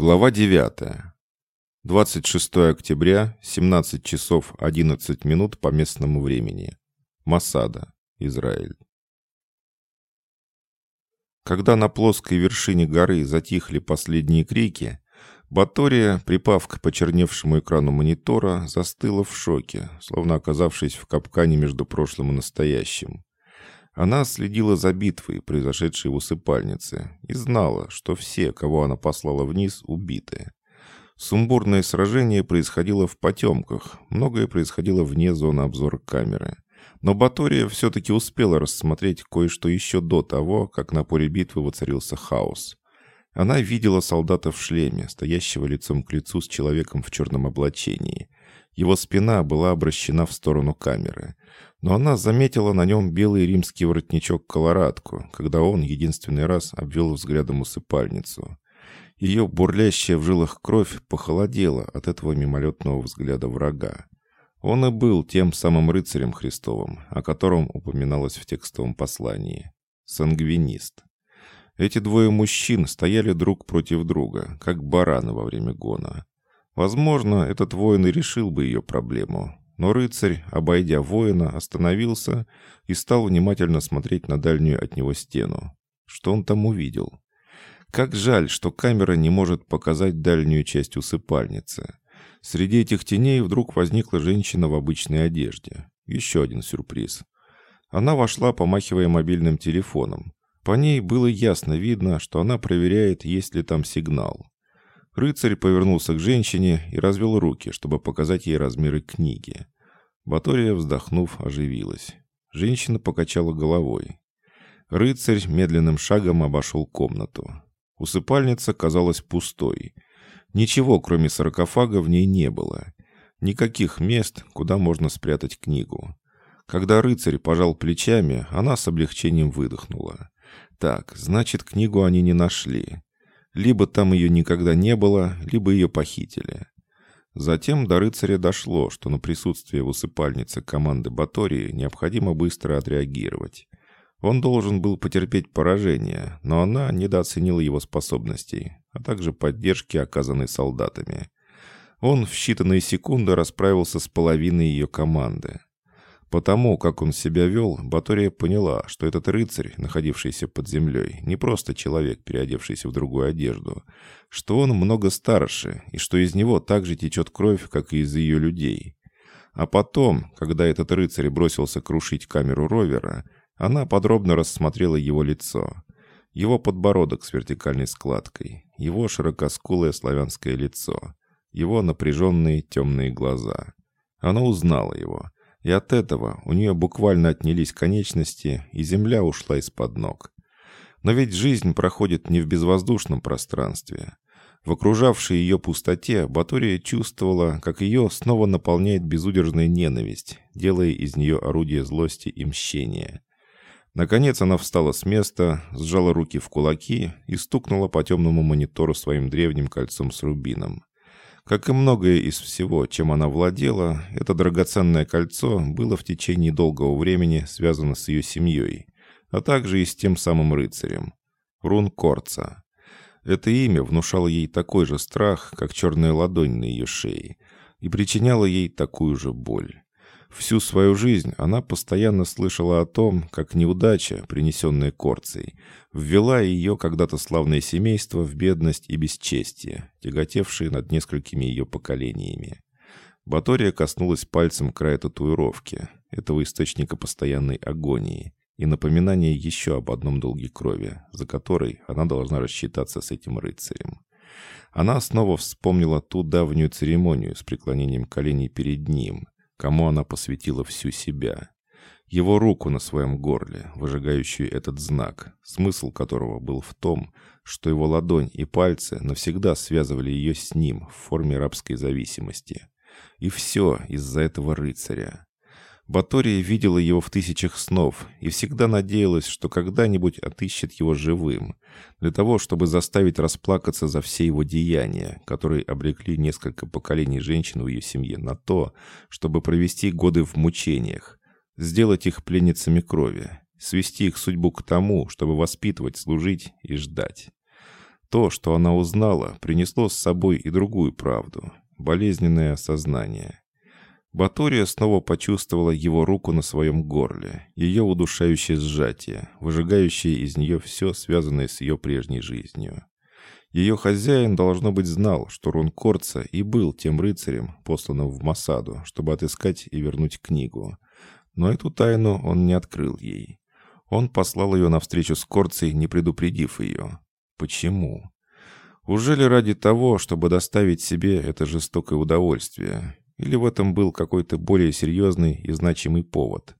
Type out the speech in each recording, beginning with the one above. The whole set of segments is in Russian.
Глава 9. 26 октября, 17 часов 11 минут по местному времени. Масада, Израиль. Когда на плоской вершине горы затихли последние крики, Батория, припав к почерневшему экрану монитора, застыла в шоке, словно оказавшись в капкане между прошлым и настоящим. Она следила за битвой, произошедшей в усыпальнице, и знала, что все, кого она послала вниз, убиты. Сумбурное сражение происходило в потемках, многое происходило вне зоны обзора камеры. Но Батория все-таки успела рассмотреть кое-что еще до того, как на поле битвы воцарился хаос. Она видела солдата в шлеме, стоящего лицом к лицу с человеком в черном облачении. Его спина была обращена в сторону камеры но она заметила на нем белый римский воротничок-колорадку, когда он единственный раз обвел взглядом усыпальницу. Ее бурлящая в жилах кровь похолодела от этого мимолетного взгляда врага. Он и был тем самым рыцарем Христовым, о котором упоминалось в текстовом послании. Сангвинист. Эти двое мужчин стояли друг против друга, как бараны во время гона. Возможно, этот воин и решил бы ее проблему, но рыцарь, обойдя воина, остановился и стал внимательно смотреть на дальнюю от него стену. Что он там увидел? Как жаль, что камера не может показать дальнюю часть усыпальницы. Среди этих теней вдруг возникла женщина в обычной одежде. Еще один сюрприз. Она вошла, помахивая мобильным телефоном. По ней было ясно видно, что она проверяет, есть ли там сигнал. Рыцарь повернулся к женщине и развел руки, чтобы показать ей размеры книги. Батория, вздохнув, оживилась. Женщина покачала головой. Рыцарь медленным шагом обошел комнату. Усыпальница казалась пустой. Ничего, кроме саркофага, в ней не было. Никаких мест, куда можно спрятать книгу. Когда рыцарь пожал плечами, она с облегчением выдохнула. Так, значит, книгу они не нашли. Либо там ее никогда не было, либо ее похитили. Затем до рыцаря дошло, что на присутствие в усыпальнице команды Батории необходимо быстро отреагировать. Он должен был потерпеть поражение, но она недооценила его способностей, а также поддержки, оказанной солдатами. Он в считанные секунды расправился с половиной ее команды. Потому, как он себя вел, Батория поняла, что этот рыцарь, находившийся под землей, не просто человек, переодевшийся в другую одежду, что он много старше, и что из него так же течет кровь, как и из ее людей. А потом, когда этот рыцарь бросился крушить камеру ровера, она подробно рассмотрела его лицо. Его подбородок с вертикальной складкой, его широкоскулое славянское лицо, его напряженные темные глаза. Она узнала его — и от этого у нее буквально отнялись конечности, и земля ушла из-под ног. Но ведь жизнь проходит не в безвоздушном пространстве. В окружавшей ее пустоте Батория чувствовала, как ее снова наполняет безудержная ненависть, делая из нее орудие злости и мщения. Наконец она встала с места, сжала руки в кулаки и стукнула по темному монитору своим древним кольцом с рубином. Как и многое из всего, чем она владела, это драгоценное кольцо было в течение долгого времени связано с ее семьей, а также и с тем самым рыцарем. Рун Корца. Это имя внушало ей такой же страх, как черная ладонь на ее шее, и причиняло ей такую же боль. Всю свою жизнь она постоянно слышала о том, как неудача, принесенная Корцей, ввела ее когда-то славное семейство в бедность и бесчестие, тяготевшие над несколькими ее поколениями. Батория коснулась пальцем края татуировки, этого источника постоянной агонии, и напоминания еще об одном долге крови, за которой она должна рассчитаться с этим рыцарем. Она снова вспомнила ту давнюю церемонию с преклонением коленей перед ним, кому она посвятила всю себя. Его руку на своем горле, выжигающую этот знак, смысл которого был в том, что его ладонь и пальцы навсегда связывали ее с ним в форме рабской зависимости. И все из-за этого рыцаря. Батория видела его в тысячах снов и всегда надеялась, что когда-нибудь отыщет его живым, для того, чтобы заставить расплакаться за все его деяния, которые обрекли несколько поколений женщин в ее семье на то, чтобы провести годы в мучениях, сделать их пленницами крови, свести их судьбу к тому, чтобы воспитывать, служить и ждать. То, что она узнала, принесло с собой и другую правду — болезненное осознание. Батория снова почувствовала его руку на своем горле, ее удушающее сжатие, выжигающее из нее все, связанное с ее прежней жизнью. Ее хозяин, должно быть, знал, что Рун Корца и был тем рыцарем, посланным в Масаду, чтобы отыскать и вернуть книгу. Но эту тайну он не открыл ей. Он послал ее навстречу с Корцей, не предупредив ее. Почему? Уже ли ради того, чтобы доставить себе это жестокое удовольствие? Или в этом был какой-то более серьезный и значимый повод?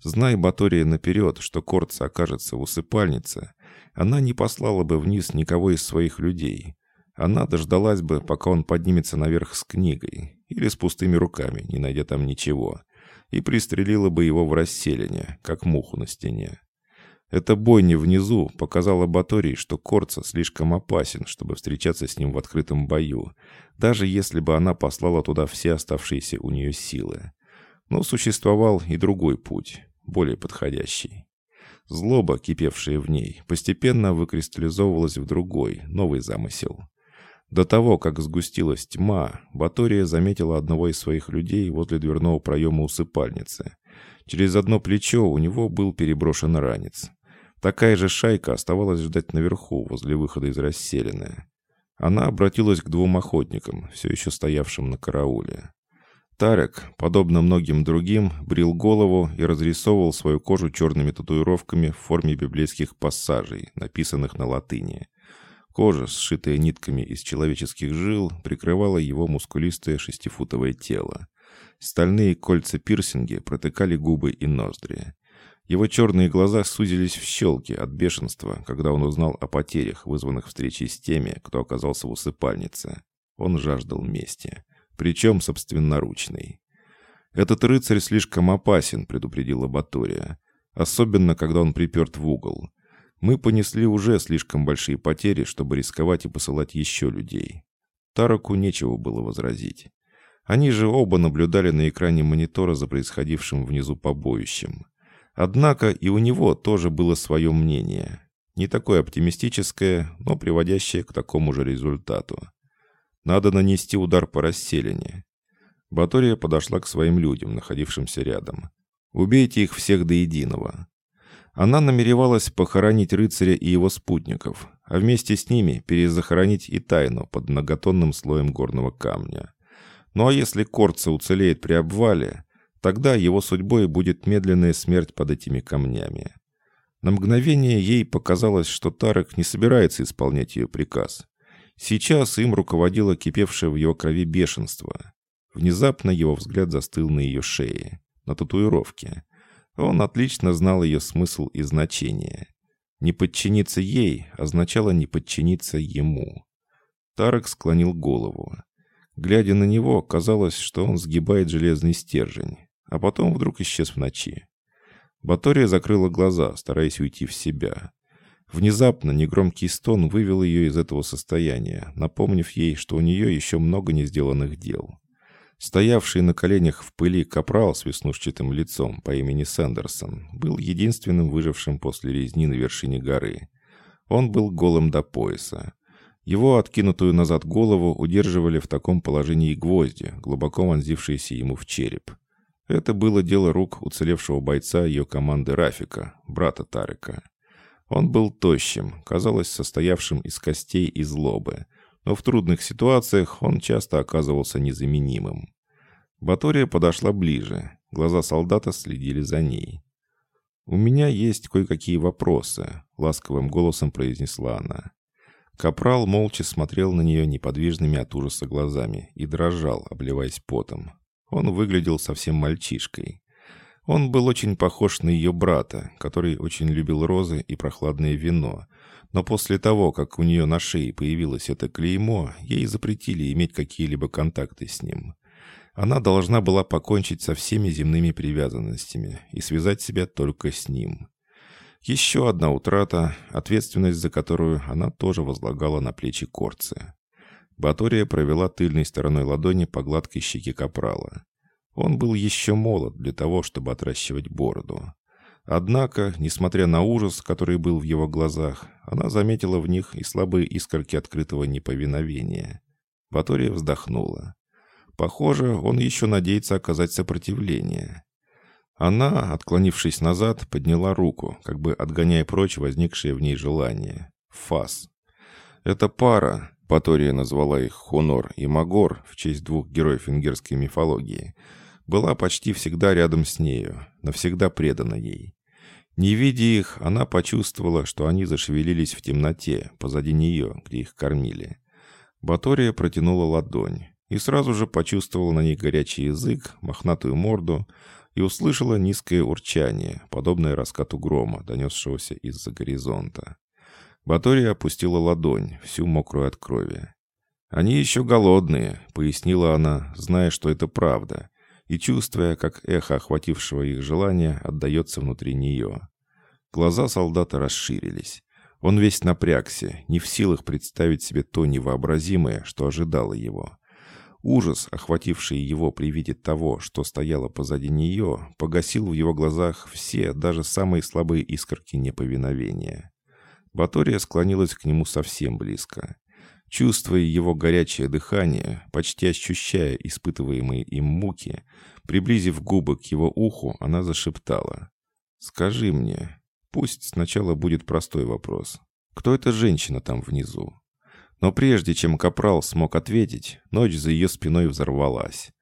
Знай Батория наперед, что Корца окажется в усыпальнице, она не послала бы вниз никого из своих людей. Она дождалась бы, пока он поднимется наверх с книгой, или с пустыми руками, не найдя там ничего, и пристрелила бы его в расселение, как муху на стене. Эта бойня внизу показала Батории, что Корца слишком опасен, чтобы встречаться с ним в открытом бою, даже если бы она послала туда все оставшиеся у нее силы. Но существовал и другой путь, более подходящий. Злоба, кипевшая в ней, постепенно выкристаллизовывалась в другой, новый замысел. До того, как сгустилась тьма, Батория заметила одного из своих людей возле дверного проема усыпальницы. Через одно плечо у него был переброшен ранец. Такая же шайка оставалась ждать наверху, возле выхода из расселины. Она обратилась к двум охотникам, все еще стоявшим на карауле. Тарек, подобно многим другим, брил голову и разрисовывал свою кожу черными татуировками в форме библейских пассажей, написанных на латыни. Кожа, сшитая нитками из человеческих жил, прикрывала его мускулистое шестифутовое тело. Стальные кольца-пирсинги протыкали губы и ноздри. Его черные глаза сузились в щелки от бешенства, когда он узнал о потерях, вызванных встречей с теми, кто оказался в усыпальнице. Он жаждал мести. Причем собственноручной. «Этот рыцарь слишком опасен», — предупредила Батория. «Особенно, когда он приперт в угол. Мы понесли уже слишком большие потери, чтобы рисковать и посылать еще людей». Тараку нечего было возразить. Они же оба наблюдали на экране монитора за происходившим внизу побоищем. Однако и у него тоже было свое мнение. Не такое оптимистическое, но приводящее к такому же результату. Надо нанести удар по расселению. Батория подошла к своим людям, находившимся рядом. «Убейте их всех до единого». Она намеревалась похоронить рыцаря и его спутников, а вместе с ними перезахоронить и тайну под многотонным слоем горного камня. Ну а если Корца уцелеет при обвале, Тогда его судьбой будет медленная смерть под этими камнями. На мгновение ей показалось, что Тарек не собирается исполнять ее приказ. Сейчас им руководило кипевшее в его крови бешенство. Внезапно его взгляд застыл на ее шее, на татуировке. Он отлично знал ее смысл и значение. Не подчиниться ей означало не подчиниться ему. Тарек склонил голову. Глядя на него, казалось, что он сгибает железный стержень а потом вдруг исчез в ночи. Батория закрыла глаза, стараясь уйти в себя. Внезапно негромкий стон вывел ее из этого состояния, напомнив ей, что у нее еще много не сделанных дел. Стоявший на коленях в пыли капрал с веснушчатым лицом по имени Сэндерсон был единственным выжившим после резни на вершине горы. Он был голым до пояса. Его откинутую назад голову удерживали в таком положении гвозди, глубоко вонзившиеся ему в череп. Это было дело рук уцелевшего бойца ее команды Рафика, брата Тарика. Он был тощим, казалось, состоявшим из костей и злобы, но в трудных ситуациях он часто оказывался незаменимым. Батория подошла ближе, глаза солдата следили за ней. «У меня есть кое-какие вопросы», — ласковым голосом произнесла она. Капрал молча смотрел на нее неподвижными от ужаса глазами и дрожал, обливаясь потом. Он выглядел совсем мальчишкой. Он был очень похож на ее брата, который очень любил розы и прохладное вино. Но после того, как у нее на шее появилось это клеймо, ей запретили иметь какие-либо контакты с ним. Она должна была покончить со всеми земными привязанностями и связать себя только с ним. Еще одна утрата, ответственность за которую она тоже возлагала на плечи Корцы. Батория провела тыльной стороной ладони по гладкой щеке капрала. Он был еще молод для того, чтобы отращивать бороду. Однако, несмотря на ужас, который был в его глазах, она заметила в них и слабые искорки открытого неповиновения. Ватория вздохнула. Похоже, он еще надеется оказать сопротивление. Она, отклонившись назад, подняла руку, как бы отгоняя прочь возникшее в ней желание. Фас. Эта пара, Патория назвала их Хонор и Магор в честь двух героев венгерской мифологии, была почти всегда рядом с нею, навсегда предана ей. Не видя их, она почувствовала, что они зашевелились в темноте, позади нее, где их кормили. Батория протянула ладонь и сразу же почувствовала на ней горячий язык, мохнатую морду и услышала низкое урчание, подобное раскату грома, донесшегося из-за горизонта. Батория опустила ладонь, всю мокрую от крови. «Они еще голодные», — пояснила она, зная, что это правда, и чувствуя, как эхо охватившего их желания отдается внутри нее. Глаза солдата расширились. Он весь напрягся, не в силах представить себе то невообразимое, что ожидало его. Ужас, охвативший его при виде того, что стояло позади нее, погасил в его глазах все, даже самые слабые искорки неповиновения. Батория склонилась к нему совсем близко. Чувствуя его горячее дыхание, почти ощущая испытываемые им муки, приблизив губы к его уху, она зашептала. «Скажи мне, пусть сначала будет простой вопрос. Кто эта женщина там внизу?» Но прежде чем Капрал смог ответить, ночь за ее спиной взорвалась.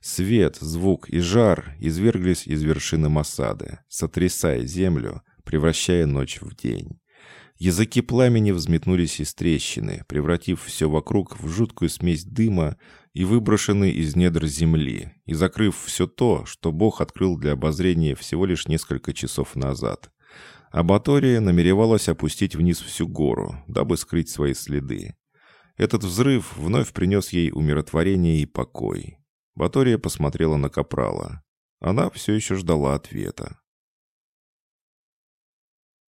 Свет, звук и жар изверглись из вершины Масады, сотрясая землю, превращая ночь в день. Языки пламени взметнулись из трещины, превратив все вокруг в жуткую смесь дыма и выброшенный из недр земли, и закрыв все то, что Бог открыл для обозрения всего лишь несколько часов назад. Абатория намеревалась опустить вниз всю гору, дабы скрыть свои следы. Этот взрыв вновь принес ей умиротворение и покой. Батория посмотрела на Капрала. Она все еще ждала ответа.